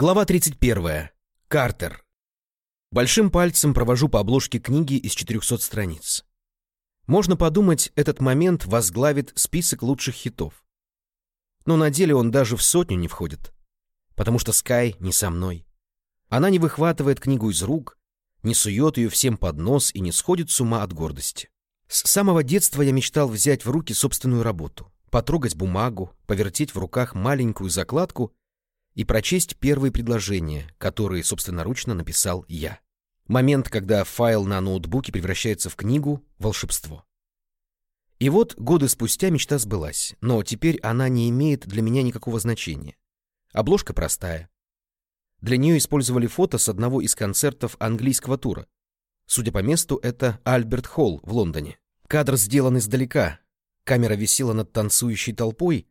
Глава 31. Картер. Большим пальцем провожу по обложке книги из 400 страниц. Можно подумать, этот момент возглавит список лучших хитов. Но на деле он даже в сотню не входит, потому что Скай не со мной. Она не выхватывает книгу из рук, не сует ее всем под нос и не сходит с ума от гордости. С самого детства я мечтал взять в руки собственную работу, потрогать бумагу, повертеть в руках маленькую закладку и прочесть первые предложения, которые собственноручно написал я. Момент, когда файл на ноутбуке превращается в книгу — волшебство. И вот годы спустя мечта сбылась, но теперь она не имеет для меня никакого значения. Обложка простая. Для нее использовали фото с одного из концертов английского тура. Судя по месту, это Альберт Холл в Лондоне. Кадр сделан издалека. Камера висела над танцующей толпой,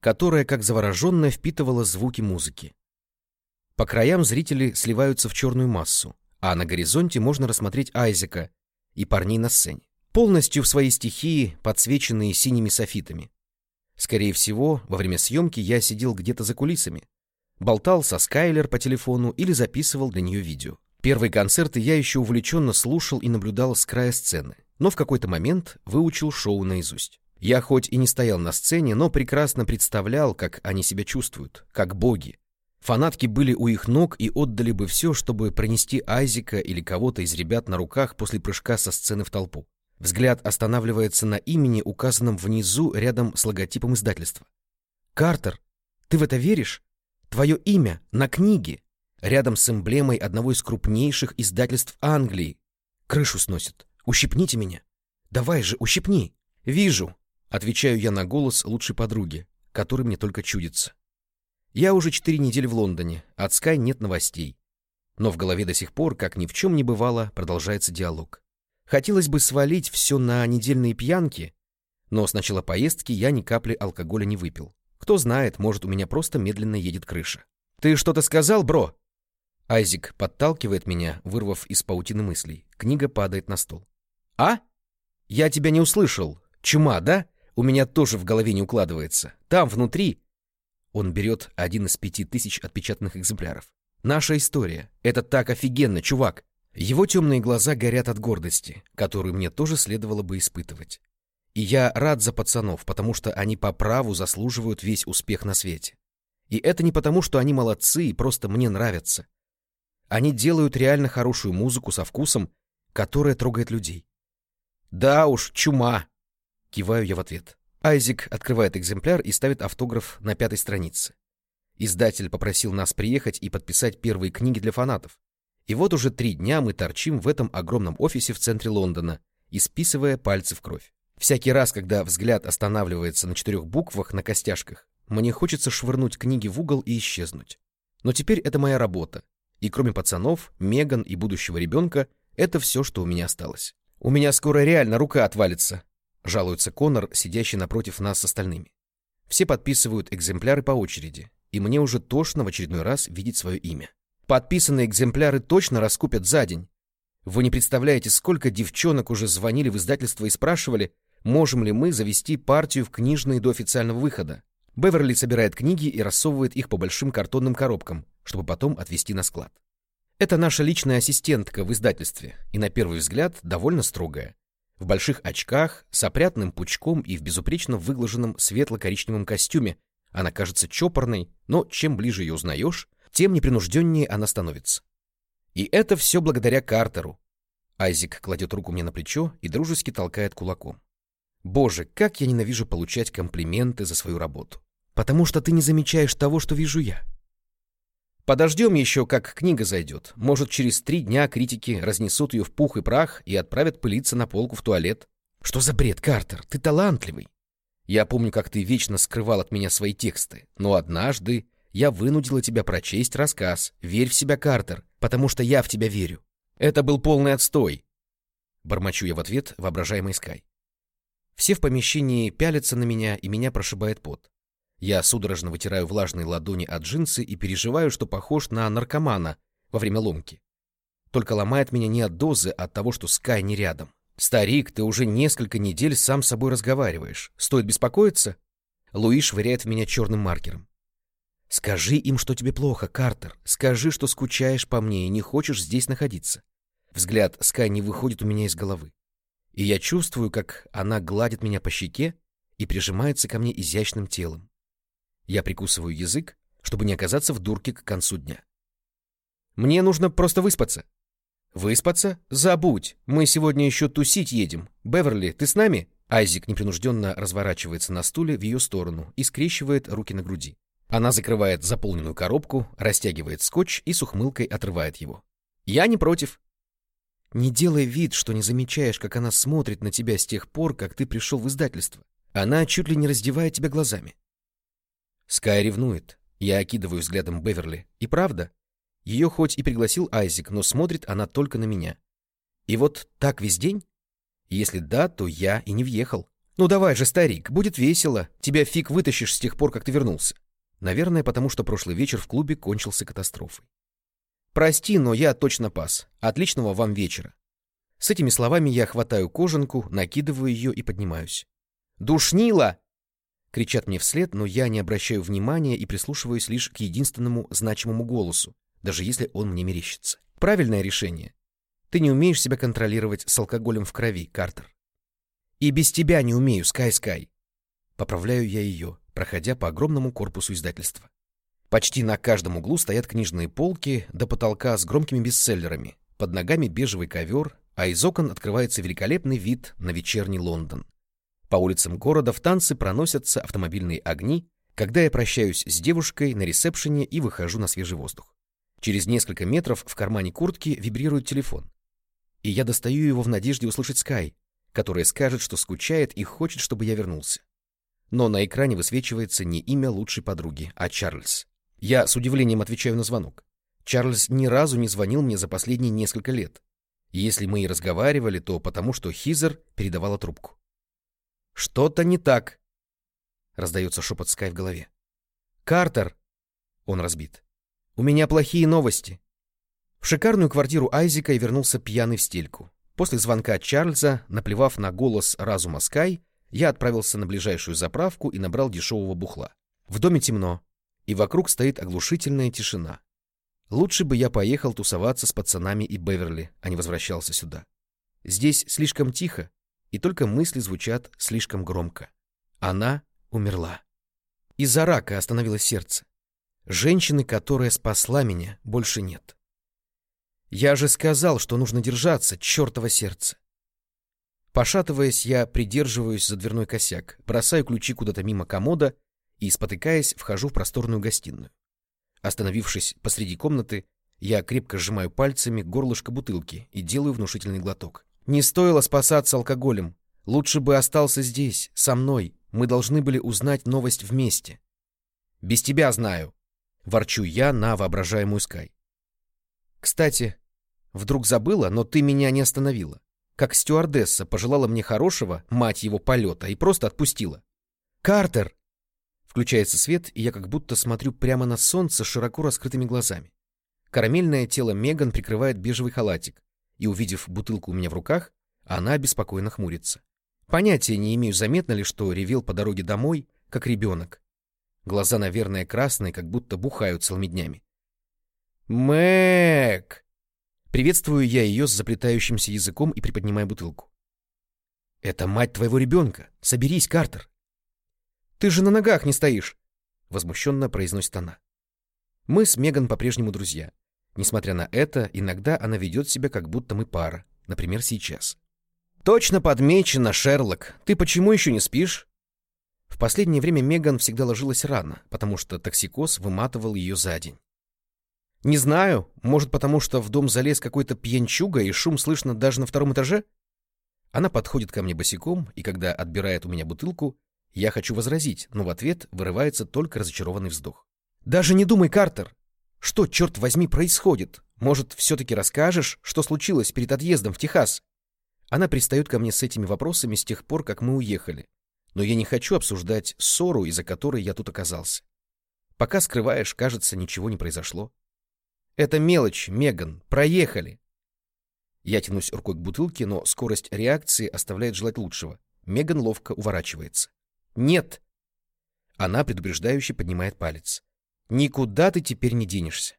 которая, как завороженная, впитывала звуки музыки. По краям зрители сливаются в черную массу, а на горизонте можно рассмотреть Айзека и парней на сцене, полностью в своей стихии, подсвеченные синими софитами. Скорее всего, во время съемки я сидел где-то за кулисами, болтал со Скайлер по телефону или записывал для нее видео. Первые концерты я еще увлеченно слушал и наблюдал с края сцены, но в какой-то момент выучил шоу наизусть. Я хоть и не стоял на сцене, но прекрасно представлял, как они себя чувствуют, как боги. Фанатки были у их ног и отдали бы все, чтобы пронести Айзека или кого-то из ребят на руках после прыжка со сцены в толпу. Взгляд останавливается на имени, указанном внизу рядом с логотипом издательства. «Картер, ты в это веришь? Твое имя на книге, рядом с эмблемой одного из крупнейших издательств Англии. Крышу сносит. Ущипните меня. Давай же, ущипни. Вижу, Отвечаю я на голос лучшей подруги, который мне только чудится. Я уже четыре недели в Лондоне, от Скай нет новостей. Но в голове до сих пор, как ни в чем не бывало, продолжается диалог. Хотелось бы свалить все на недельные пьянки, но с начала поездки я ни капли алкоголя не выпил. Кто знает, может, у меня просто медленно едет крыша. «Ты что-то сказал, бро?» Айзик подталкивает меня, вырвав из паутины мыслей. Книга падает на стол. «А? Я тебя не услышал. Чума, да? У меня тоже в голове не укладывается. Там, внутри... Он берет один из пяти тысяч отпечатанных экземпляров. Наша история. Это так офигенно, чувак. Его темные глаза горят от гордости, которую мне тоже следовало бы испытывать. И я рад за пацанов, потому что они по праву заслуживают весь успех на свете. И это не потому, что они молодцы и просто мне нравятся. Они делают реально хорошую музыку со вкусом, которая трогает людей. Да уж, чума, Киваю я в ответ. Айзик открывает экземпляр и ставит автограф на пятой странице. Издатель попросил нас приехать и подписать первые книги для фанатов. И вот уже три дня мы торчим в этом огромном офисе в центре Лондона, исписывая пальцы в кровь. Всякий раз, когда взгляд останавливается на четырех буквах на костяшках, мне хочется швырнуть книги в угол и исчезнуть. Но теперь это моя работа. И кроме пацанов, Меган и будущего ребенка, это все, что у меня осталось. У меня скоро реально рука отвалится, — жалуется Конор, сидящий напротив нас с остальными. Все подписывают экземпляры по очереди, и мне уже тошно в очередной раз видеть свое имя. Подписанные экземпляры точно раскупят за день. Вы не представляете, сколько девчонок уже звонили в издательство и спрашивали, можем ли мы завести партию в книжные до официального выхода. Беверли собирает книги и рассовывает их по большим картонным коробкам, чтобы потом отвезти на склад. Это наша личная ассистентка в издательстве, и на первый взгляд довольно строгая в больших очках, с опрятным пучком и в безупречно выглаженном светло-коричневом костюме. Она кажется чопорной, но чем ближе ее узнаешь, тем непринужденнее она становится. И это все благодаря Картеру. Айзик кладет руку мне на плечо и дружески толкает кулаком. Боже, как я ненавижу получать комплименты за свою работу. Потому что ты не замечаешь того, что вижу я. Подождем еще, как книга зайдет. Может, через три дня критики разнесут ее в пух и прах и отправят пылиться на полку в туалет. Что за бред, Картер? Ты талантливый. Я помню, как ты вечно скрывал от меня свои тексты. Но однажды я вынудила тебя прочесть рассказ. Верь в себя, Картер, потому что я в тебя верю. Это был полный отстой. Бормочу я в ответ, воображаемый Скай. Все в помещении пялятся на меня, и меня прошибает пот. Я судорожно вытираю влажные ладони от джинсы и переживаю, что похож на наркомана во время ломки. Только ломает меня не от дозы, а от того, что Скай не рядом. «Старик, ты уже несколько недель сам с собой разговариваешь. Стоит беспокоиться?» Луи швыряет в меня черным маркером. Скажи им, что тебе плохо, Картер. Скажи, что скучаешь по мне и не хочешь здесь находиться. Взгляд Скай не выходит у меня из головы. И я чувствую, как она гладит меня по щеке и прижимается ко мне изящным телом. Я прикусываю язык, чтобы не оказаться в дурке к концу дня. Мне нужно просто выспаться. Выспаться? Забудь. Мы сегодня еще тусить едем. Беверли, ты с нами? Айзик непринужденно разворачивается на стуле в ее сторону и скрещивает руки на груди. Она закрывает заполненную коробку, растягивает скотч и с ухмылкой отрывает его. «Я не против». «Не делай вид, что не замечаешь, как она смотрит на тебя с тех пор, как ты пришел в издательство. Она чуть ли не раздевает тебя глазами». Скай ревнует. Я окидываю взглядом Беверли. И правда, ее хоть и пригласил Айзик, но смотрит она только на меня. И вот так весь день? Если да, то я и не въехал. Ну давай же, старик, будет весело. Тебя фиг вытащишь с тех пор, как ты вернулся. Наверное, потому что прошлый вечер в клубе кончился катастрофой. «Прости, но я точно пас. Отличного вам вечера». С этими словами я хватаю кожанку, накидываю ее и поднимаюсь. «Душнила!» Кричат мне вслед, но я не обращаю внимания и прислушиваюсь лишь к единственному значимому голосу, даже если он мне мерещится. Правильное решение. Ты не умеешь себя контролировать с алкоголем в крови, Картер. И без тебя не умею, Скай-Скай. Поправляю я ее, проходя по огромному корпусу издательства. Почти на каждом углу стоят книжные полки до потолка с громкими бестселлерами, под ногами бежевый ковер, а из окон открывается великолепный вид на вечерний Лондон. По улицам города в танцы проносятся автомобильные огни, когда я прощаюсь с девушкой на ресепшене и выхожу на свежий воздух. Через несколько метров в кармане куртки вибрирует телефон. И я достаю его в надежде услышать Скай, которая скажет, что скучает и хочет, чтобы я вернулся но на экране высвечивается не имя лучшей подруги, а Чарльз. Я с удивлением отвечаю на звонок. Чарльз ни разу не звонил мне за последние несколько лет. если мы и разговаривали, то потому, что Хизер передавала трубку. «Что-то не так», — раздается шепот Скай в голове. «Картер!» — он разбит. «У меня плохие новости». В шикарную квартиру Айзека я вернулся пьяный в стельку. После звонка Чарльза, наплевав на голос разума Скай, я отправился на ближайшую заправку и набрал дешевого бухла. В доме темно, и вокруг стоит оглушительная тишина. Лучше бы я поехал тусоваться с пацанами и Беверли, а не возвращался сюда. Здесь слишком тихо, и только мысли звучат слишком громко. Она умерла. Из-за рака остановилось сердце. Женщины, которая спасла меня, больше нет. Я же сказал, что нужно держаться, чертово сердце. Пошатываясь, я придерживаюсь за дверной косяк, бросаю ключи куда-то мимо комода и, спотыкаясь, вхожу в просторную гостиную. Остановившись посреди комнаты, я крепко сжимаю пальцами горлышко бутылки и делаю внушительный глоток. Не стоило спасаться алкоголем. Лучше бы остался здесь, со мной. Мы должны были узнать новость вместе. Без тебя знаю. Ворчу я на воображаемую Скай. Кстати, вдруг забыла, но ты меня не остановила как стюардесса пожелала мне хорошего, мать его полета, и просто отпустила. «Картер!» Включается свет, и я как будто смотрю прямо на солнце широко раскрытыми глазами. Карамельное тело Меган прикрывает бежевый халатик, и, увидев бутылку у меня в руках, она беспокойно хмурится. Понятия не имею, заметно ли, что ревел по дороге домой, как ребенок. Глаза, наверное, красные, как будто бухают целыми днями. «Мэг!» Приветствую я ее с заплетающимся языком и приподнимаю бутылку. «Это мать твоего ребенка! Соберись, Картер!» «Ты же на ногах не стоишь!» — возмущенно произносит она. Мы с Меган по-прежнему друзья. Несмотря на это, иногда она ведет себя, как будто мы пара, например, сейчас. «Точно подмечено, Шерлок! Ты почему еще не спишь?» В последнее время Меган всегда ложилась рано, потому что токсикоз выматывал ее за день. Не знаю, может потому, что в дом залез какой-то пьянчуга и шум слышно даже на втором этаже? Она подходит ко мне босиком, и когда отбирает у меня бутылку, я хочу возразить, но в ответ вырывается только разочарованный вздох. «Даже не думай, Картер! Что, черт возьми, происходит? Может, все-таки расскажешь, что случилось перед отъездом в Техас?» Она пристает ко мне с этими вопросами с тех пор, как мы уехали. Но я не хочу обсуждать ссору, из-за которой я тут оказался. Пока скрываешь, кажется, ничего не произошло. Это мелочь, Меган. Проехали. Я тянусь рукой к бутылке, но скорость реакции оставляет желать лучшего. Меган ловко уворачивается. Нет. Она предупреждающе поднимает палец. Никуда ты теперь не денешься.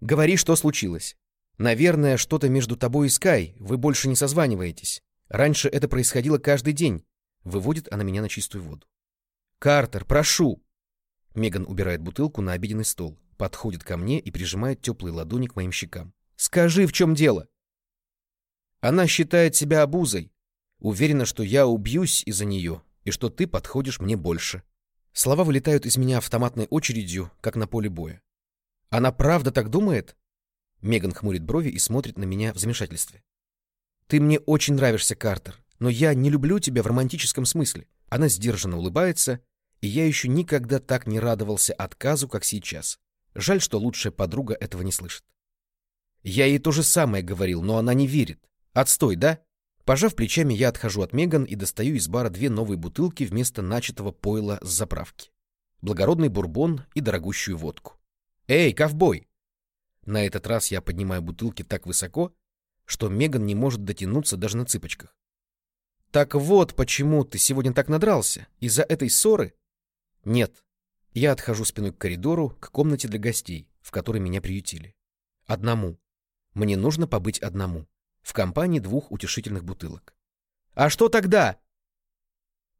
Говори, что случилось. Наверное, что-то между тобой и Скай, вы больше не созваниваетесь. Раньше это происходило каждый день. Выводит она меня на чистую воду. Картер, прошу. Меган убирает бутылку на обеденный стол, подходит ко мне и прижимает теплые ладони к моим щекам. Скажи, в чем дело? Она считает себя обузой. Уверена, что я убьюсь из-за нее, и что ты подходишь мне больше. Слова вылетают из меня автоматной очередью, как на поле боя. Она правда так думает? Меган хмурит брови и смотрит на меня в замешательстве. Ты мне очень нравишься, Картер, но я не люблю тебя в романтическом смысле. Она сдержанно улыбается, и я еще никогда так не радовался отказу, как сейчас. Жаль, что лучшая подруга этого не слышит. Я ей то же самое говорил, но она не верит. Отстой, да? Пожав плечами, я отхожу от Меган и достаю из бара две новые бутылки вместо начатого пойла с заправки. Благородный бурбон и дорогущую водку. «Эй, ковбой!» На этот раз я поднимаю бутылки так высоко, что Меган не может дотянуться даже на цыпочках. «Так вот, почему ты сегодня так надрался? Из-за этой ссоры?» «Нет». Я отхожу спиной к коридору, к комнате для гостей, в которой меня приютили. Одному. Мне нужно побыть одному в компании двух утешительных бутылок. «А что тогда?»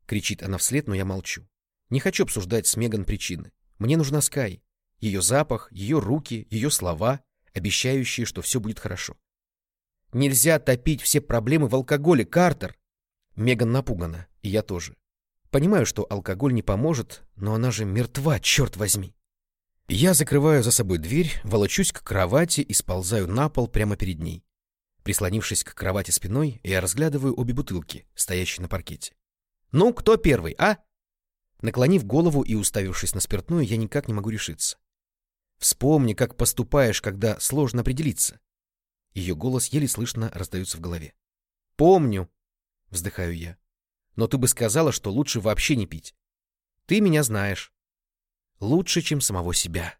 Кричит она вслед, но я молчу. Не хочу обсуждать с Меган причины. Мне нужна Скай. Ее запах, ее руки, ее слова, обещающие, что все будет хорошо. Нельзя топить все проблемы в алкоголе, Картер. Меган напугана, и я тоже. Понимаю, что алкоголь не поможет, но она же мертва, черт возьми. Я закрываю за собой дверь, волочусь к кровати и сползаю на пол прямо перед ней. Прислонившись к кровати спиной, я разглядываю обе бутылки, стоящие на паркете. «Ну, кто первый, а?» Наклонив голову и уставившись на спиртную, я никак не могу решиться. «Вспомни, как поступаешь, когда сложно определиться». Ее голос еле слышно раздается в голове. «Помню», — вздыхаю я. «Но ты бы сказала, что лучше вообще не пить. Ты меня знаешь. Лучше, чем самого себя».